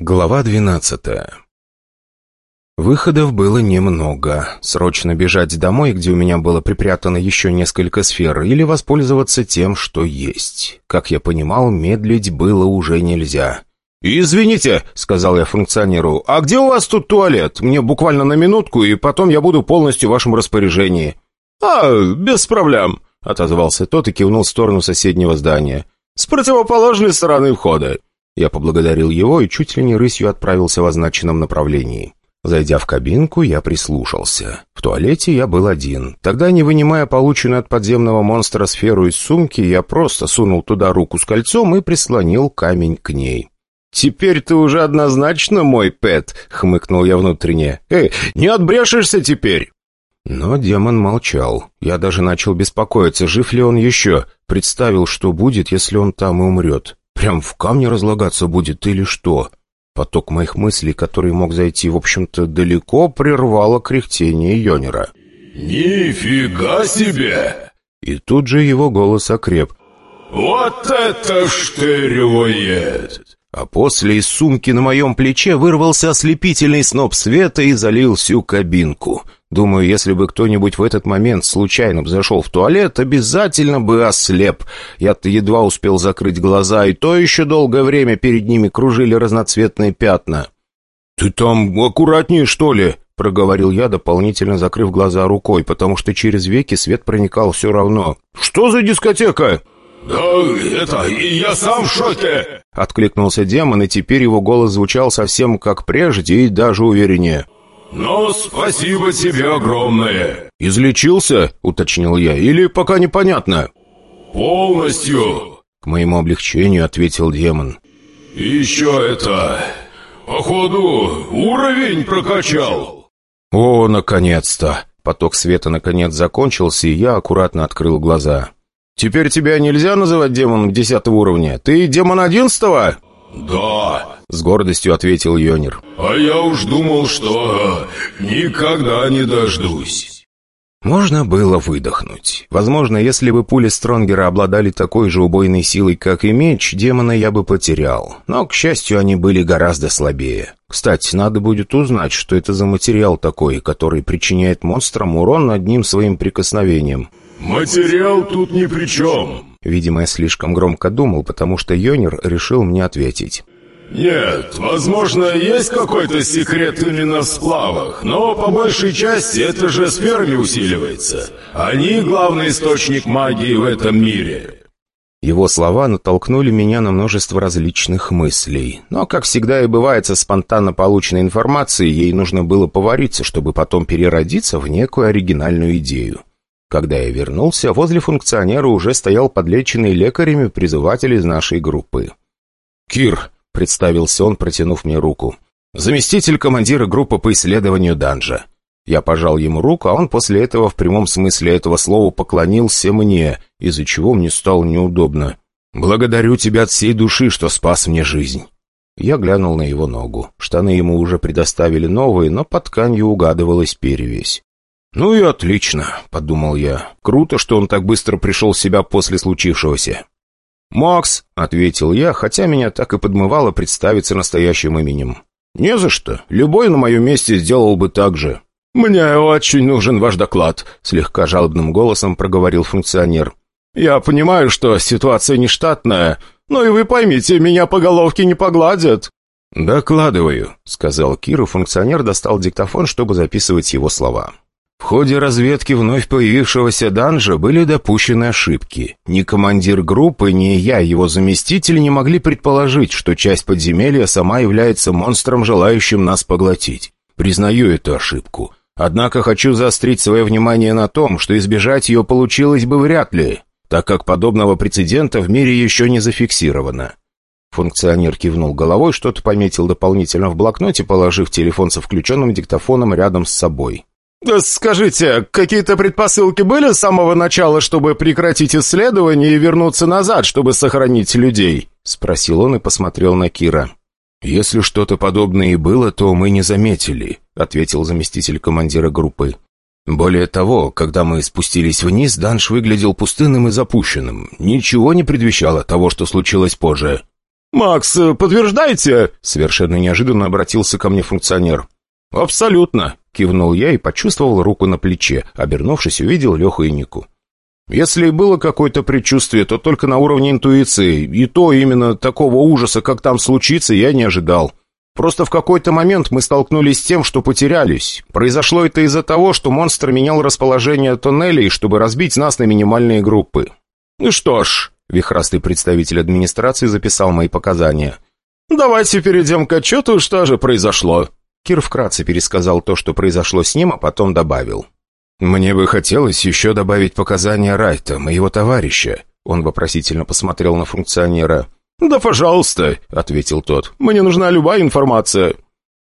Глава двенадцатая Выходов было немного. Срочно бежать домой, где у меня было припрятано еще несколько сфер, или воспользоваться тем, что есть. Как я понимал, медлить было уже нельзя. «Извините», — сказал я функционеру, — «а где у вас тут туалет? Мне буквально на минутку, и потом я буду полностью в вашем распоряжении». «А, без проблем», — отозвался тот и кивнул в сторону соседнего здания. «С противоположной стороны входа». Я поблагодарил его и чуть ли не рысью отправился в означенном направлении. Зайдя в кабинку, я прислушался. В туалете я был один. Тогда, не вынимая полученную от подземного монстра сферу из сумки, я просто сунул туда руку с кольцом и прислонил камень к ней. «Теперь ты уже однозначно мой пэт», — хмыкнул я внутренне. «Эй, не отбрешешься теперь?» Но демон молчал. Я даже начал беспокоиться, жив ли он еще. Представил, что будет, если он там и умрет. Прям в камне разлагаться будет или что? Поток моих мыслей, который мог зайти, в общем-то, далеко, прервало кряхтение Йонера. «Нифига себе!» И тут же его голос окреп. «Вот это штырюет!» А после из сумки на моем плече вырвался ослепительный сноп света и залил всю кабинку. Думаю, если бы кто-нибудь в этот момент случайно зашел в туалет, обязательно бы ослеп. Я-то едва успел закрыть глаза, и то еще долгое время перед ними кружили разноцветные пятна. «Ты там аккуратнее, что ли?» — проговорил я, дополнительно закрыв глаза рукой, потому что через веки свет проникал все равно. «Что за дискотека?» «Да это, я сам в шоке!» — откликнулся демон, и теперь его голос звучал совсем как прежде и даже увереннее. «Но спасибо тебе огромное!» «Излечился?» — уточнил я. «Или пока непонятно?» «Полностью!» — к моему облегчению ответил демон. «И еще это... Походу, уровень прокачал!» «О, наконец-то!» Поток света наконец закончился, и я аккуратно открыл глаза. «Теперь тебя нельзя называть демоном десятого уровня? Ты демон одиннадцатого?» «Да», — с гордостью ответил Йонер. «А я уж думал, что никогда не дождусь». Можно было выдохнуть. Возможно, если бы пули Стронгера обладали такой же убойной силой, как и меч, демона я бы потерял. Но, к счастью, они были гораздо слабее. Кстати, надо будет узнать, что это за материал такой, который причиняет монстрам урон одним своим прикосновением. «Материал тут ни при чем». Видимо, я слишком громко думал, потому что Йонер решил мне ответить. «Нет, возможно, есть какой-то секрет именно в сплавах, но по большей части это же сферами усиливается. Они главный источник магии в этом мире». Его слова натолкнули меня на множество различных мыслей. Но, как всегда и бывает со спонтанно полученной информацией, ей нужно было повариться, чтобы потом переродиться в некую оригинальную идею. Когда я вернулся, возле функционера уже стоял подлеченный лекарями призыватель из нашей группы. «Кир», — представился он, протянув мне руку, — «заместитель командира группы по исследованию данжа». Я пожал ему руку, а он после этого в прямом смысле этого слова поклонился мне, из-за чего мне стало неудобно. «Благодарю тебя от всей души, что спас мне жизнь». Я глянул на его ногу. Штаны ему уже предоставили новые, но под тканью угадывалась перевесь. «Ну и отлично», — подумал я. «Круто, что он так быстро пришел в себя после случившегося». «Макс», — ответил я, хотя меня так и подмывало представиться настоящим именем. «Не за что. Любой на моем месте сделал бы так же». «Мне очень нужен ваш доклад», — слегка жалобным голосом проговорил функционер. «Я понимаю, что ситуация нештатная, но и вы поймите, меня по головке не погладят». «Докладываю», — сказал Кир, и функционер достал диктофон, чтобы записывать его слова. В ходе разведки вновь появившегося данжа были допущены ошибки. Ни командир группы, ни я, его заместитель, не могли предположить, что часть подземелья сама является монстром, желающим нас поглотить. Признаю эту ошибку. Однако хочу заострить свое внимание на том, что избежать ее получилось бы вряд ли, так как подобного прецедента в мире еще не зафиксировано. Функционер кивнул головой, что-то пометил дополнительно в блокноте, положив телефон со включенным диктофоном рядом с собой. «Скажите, какие-то предпосылки были с самого начала, чтобы прекратить исследование и вернуться назад, чтобы сохранить людей?» — спросил он и посмотрел на Кира. «Если что-то подобное и было, то мы не заметили», — ответил заместитель командира группы. «Более того, когда мы спустились вниз, данж выглядел пустынным и запущенным. Ничего не предвещало того, что случилось позже». «Макс, подтверждаете?» — совершенно неожиданно обратился ко мне функционер. «Абсолютно», — кивнул я и почувствовал руку на плече. Обернувшись, увидел Леху и Нику. Если и было какое-то предчувствие, то только на уровне интуиции, и то именно такого ужаса, как там случится, я не ожидал. Просто в какой-то момент мы столкнулись с тем, что потерялись. Произошло это из-за того, что монстр менял расположение тоннелей, чтобы разбить нас на минимальные группы. Ну что ж, вихрастый представитель администрации записал мои показания. «Давайте перейдем к отчету, что же произошло». Кир вкратце пересказал то, что произошло с ним, а потом добавил. «Мне бы хотелось еще добавить показания Райта, моего товарища». Он вопросительно посмотрел на функционера. «Да, пожалуйста», — ответил тот. «Мне нужна любая информация».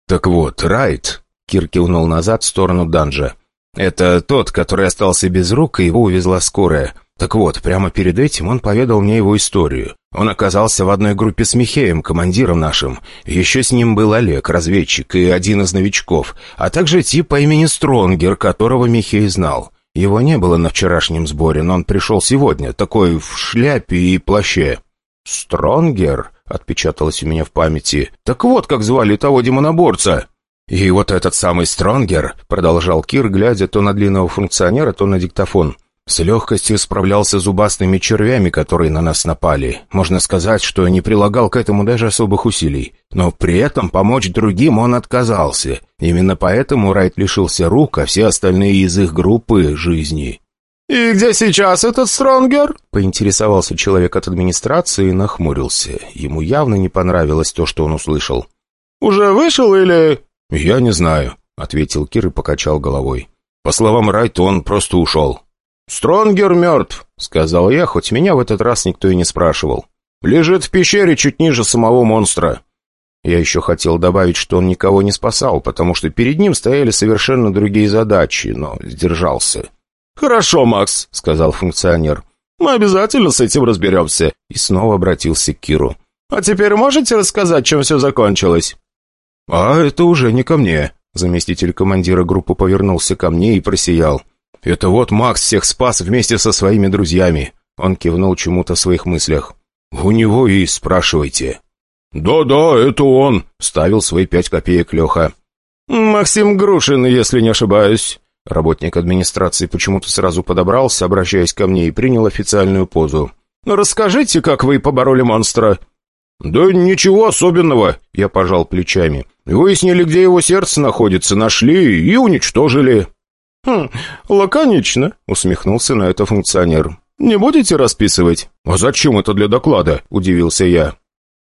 «Так вот, Райт...» — Кир кивнул назад в сторону данжа. «Это тот, который остался без рук, и его увезла скорая. Так вот, прямо перед этим он поведал мне его историю. Он оказался в одной группе с Михеем, командиром нашим. Еще с ним был Олег, разведчик, и один из новичков, а также тип по имени Стронгер, которого Михей знал. Его не было на вчерашнем сборе, но он пришел сегодня, такой в шляпе и плаще. «Стронгер?» — отпечаталось у меня в памяти. «Так вот, как звали того демоноборца!» «И вот этот самый Стронгер», — продолжал Кир, глядя то на длинного функционера, то на диктофон — с легкостью справлялся с зубастыми червями, которые на нас напали. Можно сказать, что не прилагал к этому даже особых усилий. Но при этом помочь другим он отказался. Именно поэтому Райт лишился рук, а все остальные из их группы — жизни. «И где сейчас этот Стронгер?» — поинтересовался человек от администрации и нахмурился. Ему явно не понравилось то, что он услышал. «Уже вышел или...» «Я не знаю», — ответил Кир и покачал головой. «По словам Райта, он просто ушел». «Стронгер мертв», — сказал я, хоть меня в этот раз никто и не спрашивал. «Лежит в пещере чуть ниже самого монстра». Я еще хотел добавить, что он никого не спасал, потому что перед ним стояли совершенно другие задачи, но сдержался. «Хорошо, Макс», — сказал функционер. «Мы обязательно с этим разберемся». И снова обратился к Киру. «А теперь можете рассказать, чем все закончилось?» «А это уже не ко мне». Заместитель командира группы повернулся ко мне и просиял. «Это вот Макс всех спас вместе со своими друзьями». Он кивнул чему-то в своих мыслях. «У него и спрашивайте». «Да-да, это он», — ставил свои пять копеек Леха. «Максим Грушин, если не ошибаюсь». Работник администрации почему-то сразу подобрался, обращаясь ко мне, и принял официальную позу. «Ну, «Расскажите, как вы побороли монстра?» «Да ничего особенного», — я пожал плечами. «Выяснили, где его сердце находится, нашли и уничтожили». «Хм, лаконично», — усмехнулся на это функционер. «Не будете расписывать?» «А зачем это для доклада?» — удивился я.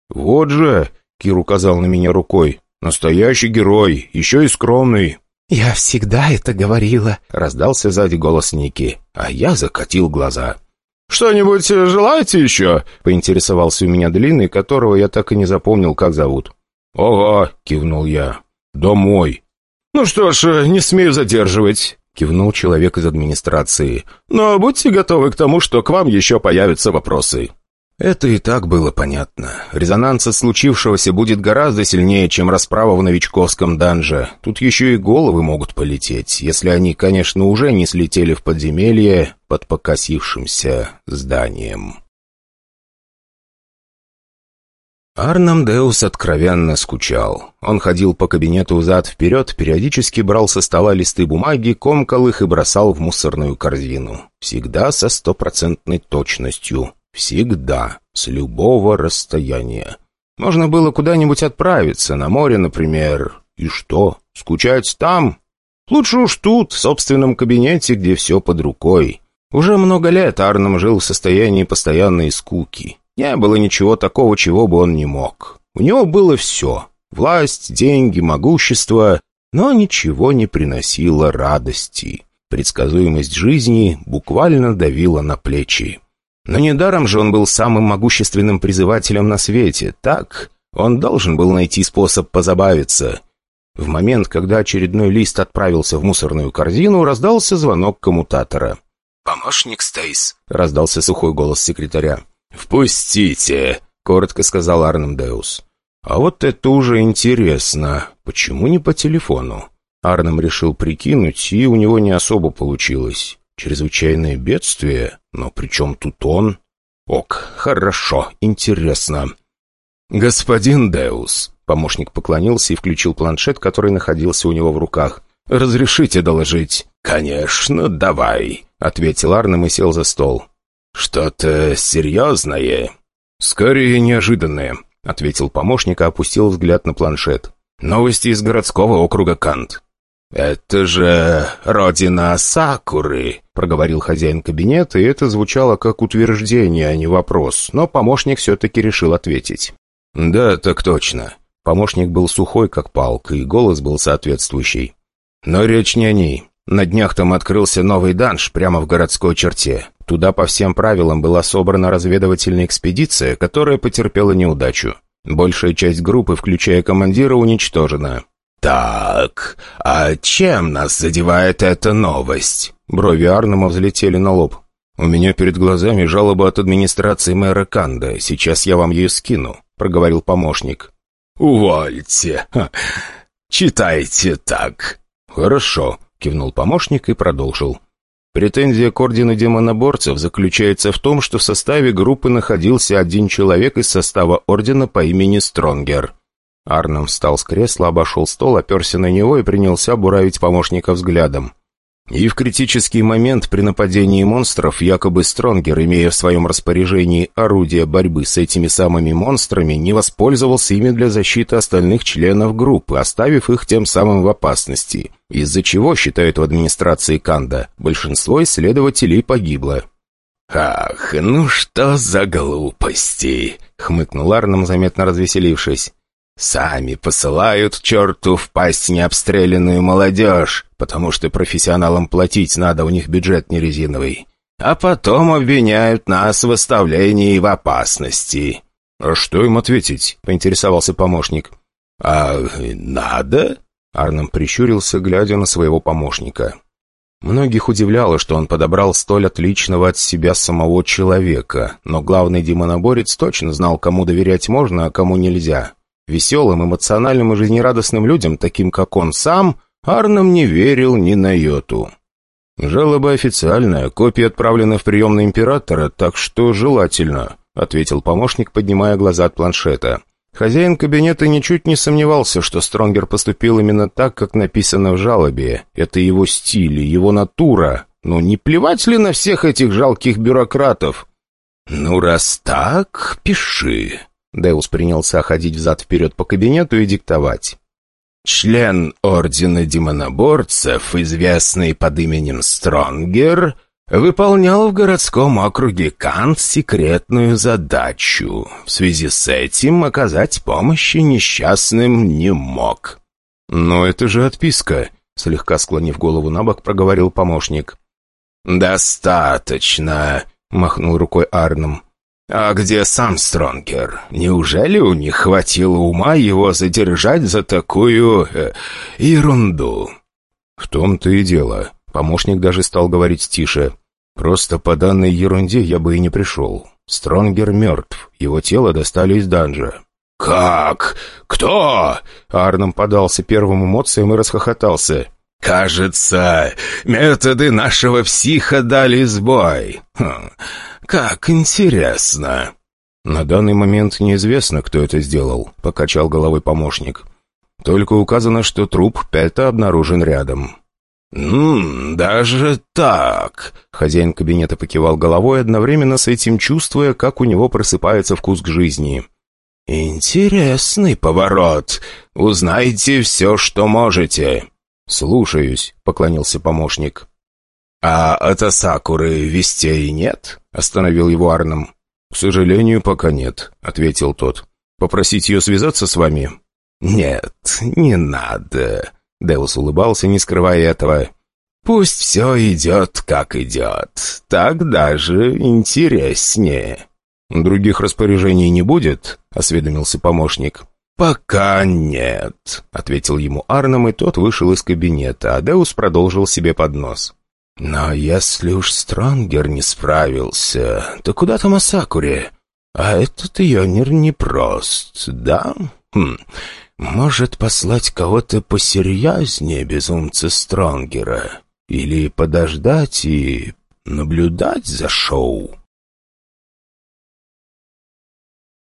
«Вот же», — Кир указал на меня рукой, — «настоящий герой, еще и скромный». «Я всегда это говорила», — раздался сзади голос Ники, а я закатил глаза. «Что-нибудь желаете еще?» — поинтересовался у меня длинный, которого я так и не запомнил, как зовут. «Ага», — кивнул я. «Домой». «Ну что ж, не смею задерживать. — кивнул человек из администрации. «Но будьте готовы к тому, что к вам еще появятся вопросы». Это и так было понятно. Резонанс от случившегося будет гораздо сильнее, чем расправа в новичковском данже. Тут еще и головы могут полететь, если они, конечно, уже не слетели в подземелье под покосившимся зданием. Арнам Деус откровенно скучал. Он ходил по кабинету взад-вперед, периодически брал со стола листы бумаги, комкал их и бросал в мусорную корзину. Всегда со стопроцентной точностью. Всегда. С любого расстояния. Можно было куда-нибудь отправиться, на море, например. И что? Скучать там? Лучше уж тут, в собственном кабинете, где все под рукой. Уже много лет Арнам жил в состоянии постоянной скуки. Не было ничего такого, чего бы он не мог. У него было все — власть, деньги, могущество, но ничего не приносило радости. Предсказуемость жизни буквально давила на плечи. Но недаром же он был самым могущественным призывателем на свете, так? Он должен был найти способ позабавиться. В момент, когда очередной лист отправился в мусорную корзину, раздался звонок коммутатора. «Помощник Стейс», — раздался сухой голос секретаря. «Впустите!» — коротко сказал Арнем Деус. «А вот это уже интересно. Почему не по телефону?» Арнем решил прикинуть, и у него не особо получилось. Чрезвычайное бедствие? Но при чем тут он? Ок, хорошо, интересно. «Господин Деус», — помощник поклонился и включил планшет, который находился у него в руках. «Разрешите доложить?» «Конечно, давай», — ответил Арнем и сел за стол. «Что-то серьезное?» «Скорее неожиданное», — ответил помощник и опустил взгляд на планшет. «Новости из городского округа Кант». «Это же родина Сакуры», — проговорил хозяин кабинета, и это звучало как утверждение, а не вопрос, но помощник все-таки решил ответить. «Да, так точно». Помощник был сухой, как палка, и голос был соответствующий. «Но речь не о ней. На днях там открылся новый данж прямо в городской черте. Туда по всем правилам была собрана разведывательная экспедиция, которая потерпела неудачу. Большая часть группы, включая командира, уничтожена. «Так, а чем нас задевает эта новость?» Брови Арнема взлетели на лоб. «У меня перед глазами жалоба от администрации мэра Канда. Сейчас я вам ее скину», — проговорил помощник. «Увольте. Читайте так». «Хорошо», — кивнул помощник и продолжил. Претензия к ордену демоноборцев заключается в том, что в составе группы находился один человек из состава ордена по имени Стронгер. Арном встал с кресла, обошел стол, оперся на него и принялся буравить помощника взглядом. И в критический момент при нападении монстров якобы Стронгер, имея в своем распоряжении орудие борьбы с этими самыми монстрами, не воспользовался ими для защиты остальных членов группы, оставив их тем самым в опасности, из-за чего, считают в администрации Канда, большинство исследователей погибло. «Ах, ну что за глупости!» — хмыкнул Арном, заметно развеселившись. Сами посылают черту в пасть необстрелянную молодежь, потому что профессионалам платить надо, у них бюджет не резиновый. А потом обвиняют нас в оставлении в опасности». «А что им ответить?» — поинтересовался помощник. «А надо?» — Арном прищурился, глядя на своего помощника. Многих удивляло, что он подобрал столь отличного от себя самого человека, но главный демоноборец точно знал, кому доверять можно, а кому нельзя. Веселым, эмоциональным и жизнерадостным людям, таким как он сам, Арном не верил ни на йоту. «Жалоба официальная, копия отправлена в приемный императора, так что желательно», — ответил помощник, поднимая глаза от планшета. Хозяин кабинета ничуть не сомневался, что Стронгер поступил именно так, как написано в жалобе. Это его стиль, его натура. Но не плевать ли на всех этих жалких бюрократов? «Ну, раз так, пиши», Деус принялся ходить взад-вперед по кабинету и диктовать. «Член Ордена Демоноборцев, известный под именем Стронгер, выполнял в городском округе Кант секретную задачу. В связи с этим оказать помощи несчастным не мог». «Но это же отписка», — слегка склонив голову на бок, проговорил помощник. «Достаточно», — махнул рукой Арном. «А где сам Стронгер? Неужели у них хватило ума его задержать за такую... Э, ерунду?» «В том-то и дело». Помощник даже стал говорить тише. «Просто по данной ерунде я бы и не пришел. Стронгер мертв. Его тело достали из данжа». «Как? Кто?» Арном подался первым эмоциям и расхохотался. «Кажется, методы нашего психа дали сбой. Хм. «Как интересно!» «На данный момент неизвестно, кто это сделал», — покачал головой помощник. «Только указано, что труп Пэта обнаружен рядом». «Ммм, даже так?» Хозяин кабинета покивал головой, одновременно с этим чувствуя, как у него просыпается вкус к жизни. «Интересный поворот. Узнайте все, что можете». «Слушаюсь», — поклонился помощник. «А от Асакуры вестей нет?» — остановил его Арном. «К сожалению, пока нет», — ответил тот. «Попросить ее связаться с вами?» «Нет, не надо», — Деус улыбался, не скрывая этого. «Пусть все идет, как идет. Так даже интереснее». «Других распоряжений не будет?» — осведомился помощник. «Пока нет», — ответил ему Арном, и тот вышел из кабинета, а Деус продолжил себе под нос. Но если уж Стронгер не справился, то куда там Асакуре? А этот Йонер непрост, да? Хм, может послать кого-то посерьезнее безумца Стронгера? Или подождать и наблюдать за шоу?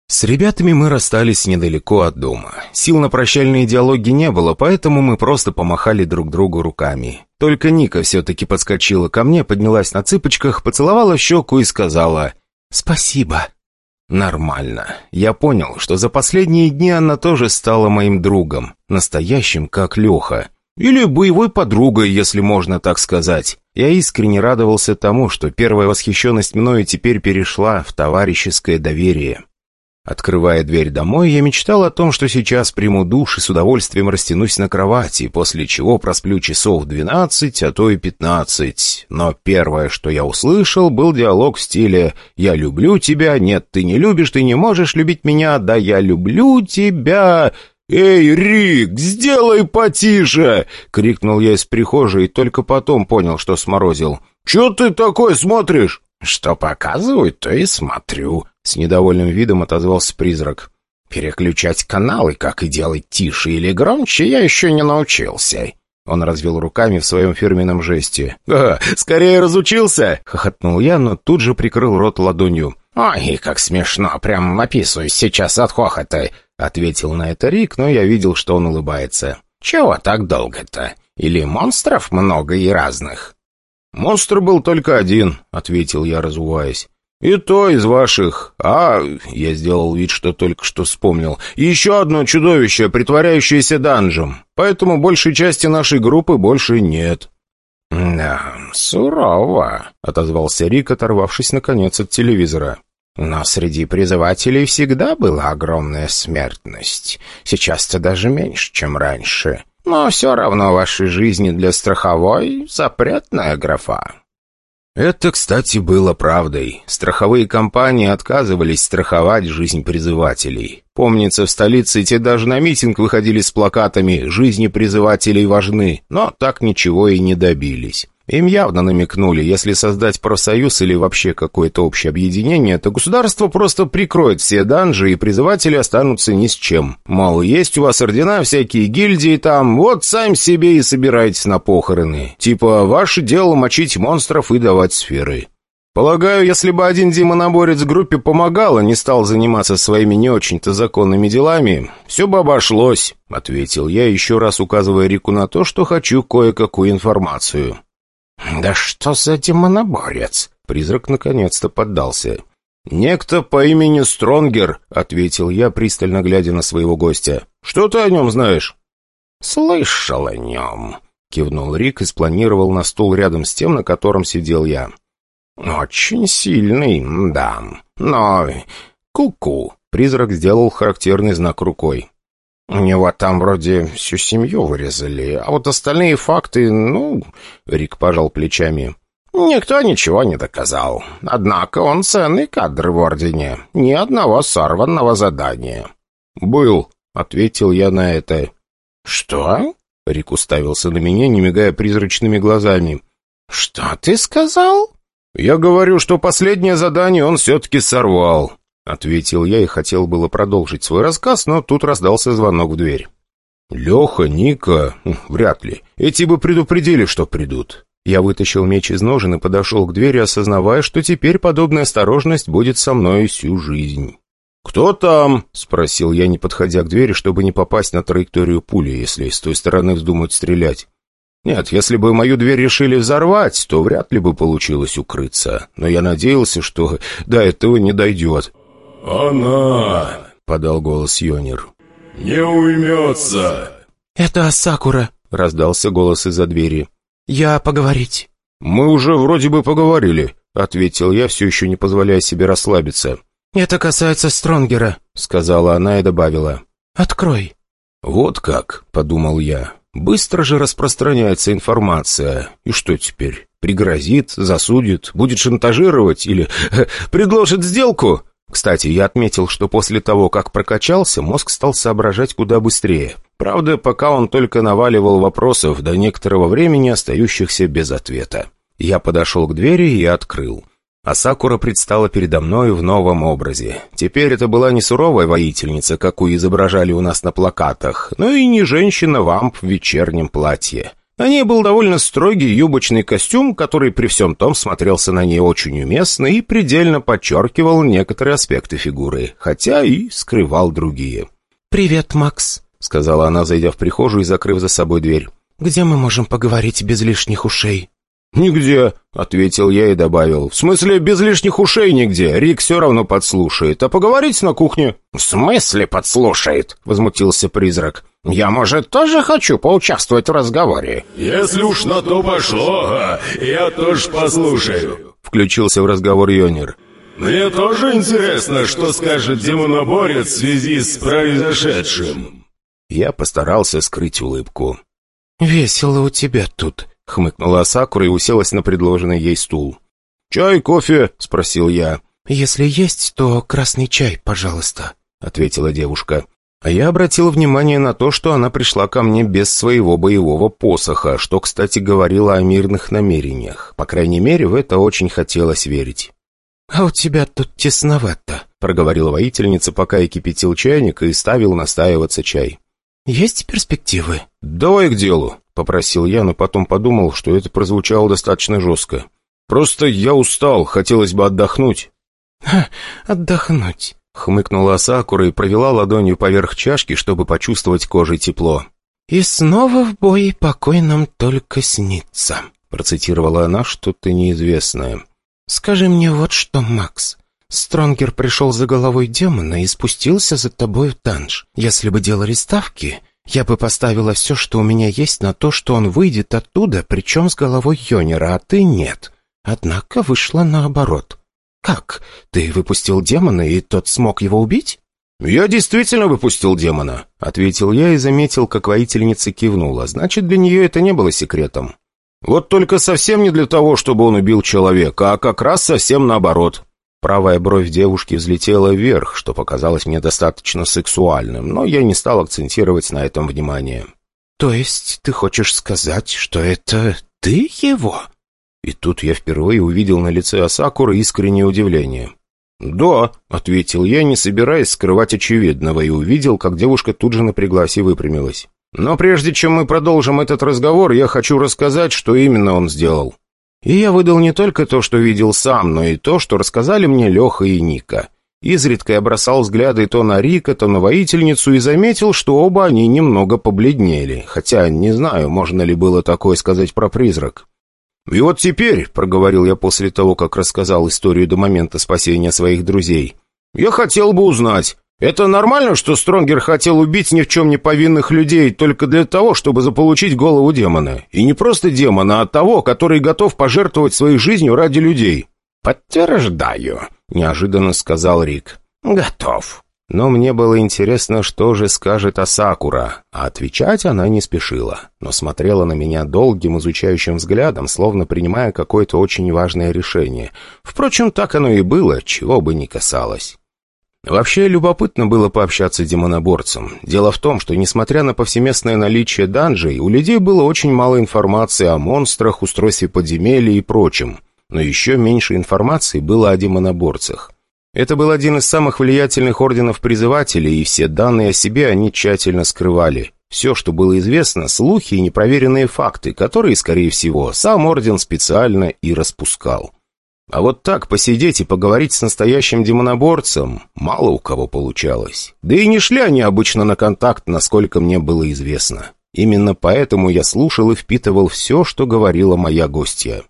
С ребятами мы расстались недалеко от дома. Сил на прощальные диалоги не было, поэтому мы просто помахали друг другу руками. Только Ника все-таки подскочила ко мне, поднялась на цыпочках, поцеловала щеку и сказала «Спасибо». Нормально. Я понял, что за последние дни она тоже стала моим другом, настоящим, как Леха. Или боевой подругой, если можно так сказать. Я искренне радовался тому, что первая восхищенность мною теперь перешла в товарищеское доверие. Открывая дверь домой, я мечтал о том, что сейчас приму душ и с удовольствием растянусь на кровати, после чего просплю часов двенадцать, а то и пятнадцать. Но первое, что я услышал, был диалог в стиле «Я люблю тебя», «Нет, ты не любишь, ты не можешь любить меня», «Да, я люблю тебя», «Эй, Рик, сделай потише!» — крикнул я из прихожей и только потом понял, что сморозил. «Чё ты такой смотришь?» «Что показывают, то и смотрю», — с недовольным видом отозвался призрак. «Переключать каналы, как и делать тише или громче, я еще не научился». Он развел руками в своем фирменном жесте. «Ага, скорее разучился!» — хохотнул я, но тут же прикрыл рот ладонью. «Ой, как смешно, прям описываюсь сейчас от хохота!» — ответил на это Рик, но я видел, что он улыбается. «Чего так долго-то? Или монстров много и разных?» «Монстр был только один», — ответил я, разуваясь. «И то из ваших. А, я сделал вид, что только что вспомнил. Еще одно чудовище, притворяющееся данжем. Поэтому большей части нашей группы больше нет». «Да, сурово», — отозвался Рик, оторвавшись наконец от телевизора. «Но среди призывателей всегда была огромная смертность. Сейчас-то даже меньше, чем раньше. Но все равно вашей жизни для страховой запретная графа». Это, кстати, было правдой. Страховые компании отказывались страховать жизнь призывателей. Помнится, в столице те даже на митинг выходили с плакатами «Жизни призывателей важны», но так ничего и не добились. Им явно намекнули, если создать профсоюз или вообще какое-то общее объединение, то государство просто прикроет все данжи, и призыватели останутся ни с чем. Мол, есть у вас ордена, всякие гильдии там, вот сами себе и собирайтесь на похороны. Типа, ваше дело мочить монстров и давать сферы. Полагаю, если бы один демоноборец группе помогал, а не стал заниматься своими не очень-то законными делами, все бы обошлось, — ответил я, еще раз указывая Рику на то, что хочу кое-какую информацию. «Да что за демоноборец?» Призрак наконец-то поддался. «Некто по имени Стронгер», — ответил я, пристально глядя на своего гостя. «Что ты о нем знаешь?» «Слышал о нем», — кивнул Рик и спланировал на стул рядом с тем, на котором сидел я. «Очень сильный, да, но... Ку-ку», — призрак сделал характерный знак рукой. У него там вроде всю семью вырезали, а вот остальные факты, ну...» Рик пожал плечами. «Никто ничего не доказал. Однако он ценный кадр в Ордене. Ни одного сорванного задания». «Был», — ответил я на это. «Что?» — Рик уставился на меня, не мигая призрачными глазами. «Что ты сказал?» «Я говорю, что последнее задание он все-таки сорвал». Ответил я и хотел было продолжить свой рассказ, но тут раздался звонок в дверь. «Леха, Ника, вряд ли. Эти бы предупредили, что придут». Я вытащил меч из ножен и подошел к двери, осознавая, что теперь подобная осторожность будет со мной всю жизнь. «Кто там?» — спросил я, не подходя к двери, чтобы не попасть на траекторию пули, если с той стороны вздумают стрелять. Нет, если бы мою дверь решили взорвать, то вряд ли бы получилось укрыться. Но я надеялся, что до этого не дойдет. «Она!» — подал голос Йонер. «Не уймется!» «Это Асакура!» — раздался голос из-за двери. «Я поговорить». «Мы уже вроде бы поговорили», — ответил я, все еще не позволяя себе расслабиться. «Это касается Стронгера», — сказала она и добавила. «Открой». «Вот как», — подумал я. «Быстро же распространяется информация. И что теперь? Пригрозит, засудит, будет шантажировать или предложит сделку?» Кстати, я отметил, что после того, как прокачался, мозг стал соображать куда быстрее. Правда, пока он только наваливал вопросов до некоторого времени, остающихся без ответа. Я подошел к двери и открыл. А Сакура предстала передо мной в новом образе. Теперь это была не суровая воительница, какую изображали у нас на плакатах, но и не женщина-вамп в вечернем платье. На ней был довольно строгий юбочный костюм, который при всем том смотрелся на ней очень уместно и предельно подчеркивал некоторые аспекты фигуры, хотя и скрывал другие. «Привет, Макс», — сказала она, зайдя в прихожую и закрыв за собой дверь. «Где мы можем поговорить без лишних ушей?» «Нигде», — ответил я и добавил. «В смысле, без лишних ушей нигде. Рик все равно подслушает. А поговорить на кухне?» «В смысле подслушает?» — возмутился призрак. «Я, может, тоже хочу поучаствовать в разговоре?» «Если уж на то пошло, я тоже послушаю», — включился в разговор Йонер. «Мне тоже интересно, что скажет демоноборец в связи с произошедшим». Я постарался скрыть улыбку. «Весело у тебя тут», — хмыкнула Сакура и уселась на предложенный ей стул. «Чай, кофе?» — спросил я. «Если есть, то красный чай, пожалуйста», — ответила девушка. А я обратил внимание на то, что она пришла ко мне без своего боевого посоха, что, кстати, говорило о мирных намерениях. По крайней мере, в это очень хотелось верить. «А у тебя тут тесновато», — проговорила воительница, пока я кипятил чайник и ставил настаиваться чай. «Есть перспективы?» «Давай к делу», — попросил я, но потом подумал, что это прозвучало достаточно жестко. «Просто я устал, хотелось бы отдохнуть». «Ха, отдохнуть. Хмыкнула Сакура и провела ладонью поверх чашки, чтобы почувствовать кожей тепло. «И снова в бой покой нам только снится», — процитировала она что-то неизвестное. «Скажи мне вот что, Макс. Стронгер пришел за головой демона и спустился за тобой в данж. Если бы делали ставки, я бы поставила все, что у меня есть, на то, что он выйдет оттуда, причем с головой Йонера, а ты нет. Однако вышло наоборот. «Как? Ты выпустил демона, и тот смог его убить?» «Я действительно выпустил демона», — ответил я и заметил, как воительница кивнула. «Значит, для нее это не было секретом. Вот только совсем не для того, чтобы он убил человека, а как раз совсем наоборот». Правая бровь девушки взлетела вверх, что показалось мне достаточно сексуальным, но я не стал акцентировать на этом внимание. «То есть ты хочешь сказать, что это ты его?» И тут я впервые увидел на лице Асакуры искреннее удивление. «Да», — ответил я, не собираясь скрывать очевидного, и увидел, как девушка тут же напряглась и выпрямилась. «Но прежде чем мы продолжим этот разговор, я хочу рассказать, что именно он сделал». И я выдал не только то, что видел сам, но и то, что рассказали мне Леха и Ника. Изредка я бросал взгляды то на Рика, то на воительницу и заметил, что оба они немного побледнели, хотя не знаю, можно ли было такое сказать про призрак. «И вот теперь», — проговорил я после того, как рассказал историю до момента спасения своих друзей, «я хотел бы узнать, это нормально, что Стронгер хотел убить ни в чем не повинных людей только для того, чтобы заполучить голову демона? И не просто демона, а того, который готов пожертвовать своей жизнью ради людей?» «Подтверждаю», — неожиданно сказал Рик. «Готов». Но мне было интересно, что же скажет Асакура, а отвечать она не спешила, но смотрела на меня долгим изучающим взглядом, словно принимая какое-то очень важное решение. Впрочем, так оно и было, чего бы ни касалось. Вообще, любопытно было пообщаться с демоноборцем. Дело в том, что, несмотря на повсеместное наличие данжей, у людей было очень мало информации о монстрах, устройстве подземелья и прочем. Но еще меньше информации было о демоноборцах. Это был один из самых влиятельных орденов призывателей, и все данные о себе они тщательно скрывали. Все, что было известно, слухи и непроверенные факты, которые, скорее всего, сам орден специально и распускал. А вот так посидеть и поговорить с настоящим демоноборцем мало у кого получалось. Да и не шли они обычно на контакт, насколько мне было известно. Именно поэтому я слушал и впитывал все, что говорила моя гостья.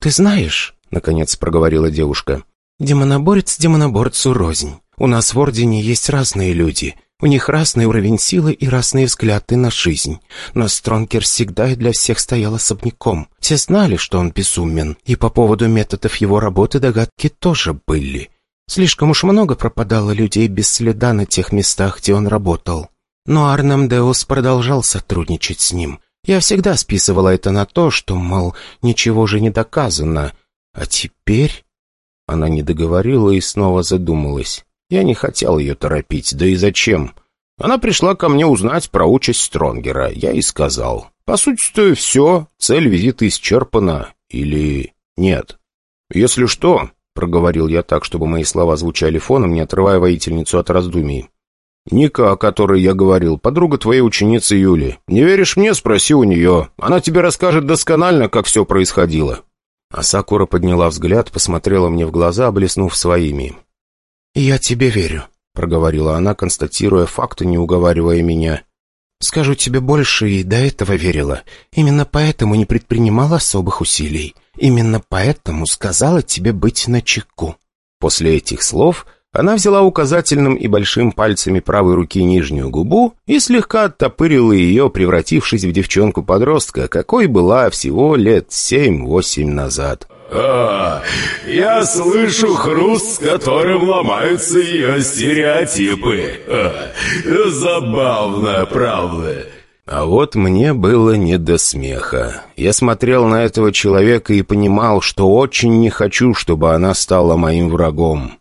«Ты знаешь», — наконец проговорила девушка, Демоноборец демоноборцу рознь. У нас в Ордене есть разные люди. У них разный уровень силы и разные взгляды на жизнь. Но Стронкер всегда и для всех стоял особняком. Все знали, что он безумен, и по поводу методов его работы догадки тоже были. Слишком уж много пропадало людей без следа на тех местах, где он работал. Но Арнам Деус продолжал сотрудничать с ним. Я всегда списывала это на то, что, мол, ничего же не доказано. А теперь... Она не договорила и снова задумалась. Я не хотел ее торопить, да и зачем? Она пришла ко мне узнать про участь Стронгера. Я и сказал. По сути-то все, цель визита исчерпана. Или нет? Если что, проговорил я так, чтобы мои слова звучали фоном, не отрывая воительницу от раздумий. «Ника, о которой я говорил, подруга твоей ученицы Юли. Не веришь мне? Спроси у нее. Она тебе расскажет досконально, как все происходило». А Сакура подняла взгляд, посмотрела мне в глаза, блеснув своими. «Я тебе верю», — проговорила она, констатируя факты, не уговаривая меня. «Скажу тебе больше, и до этого верила. Именно поэтому не предпринимала особых усилий. Именно поэтому сказала тебе быть начеку». После этих слов она взяла указательным и большим пальцами правой руки нижнюю губу и слегка оттопырила ее, превратившись в девчонку-подростка, какой была всего лет семь-восемь назад. «А, я слышу хруст, с которым ломаются ее стереотипы. А, забавно, правда?» А вот мне было не до смеха. Я смотрел на этого человека и понимал, что очень не хочу, чтобы она стала моим врагом.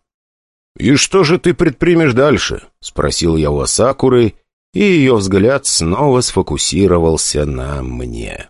«И что же ты предпримешь дальше?» — спросил я у Асакуры, и ее взгляд снова сфокусировался на мне.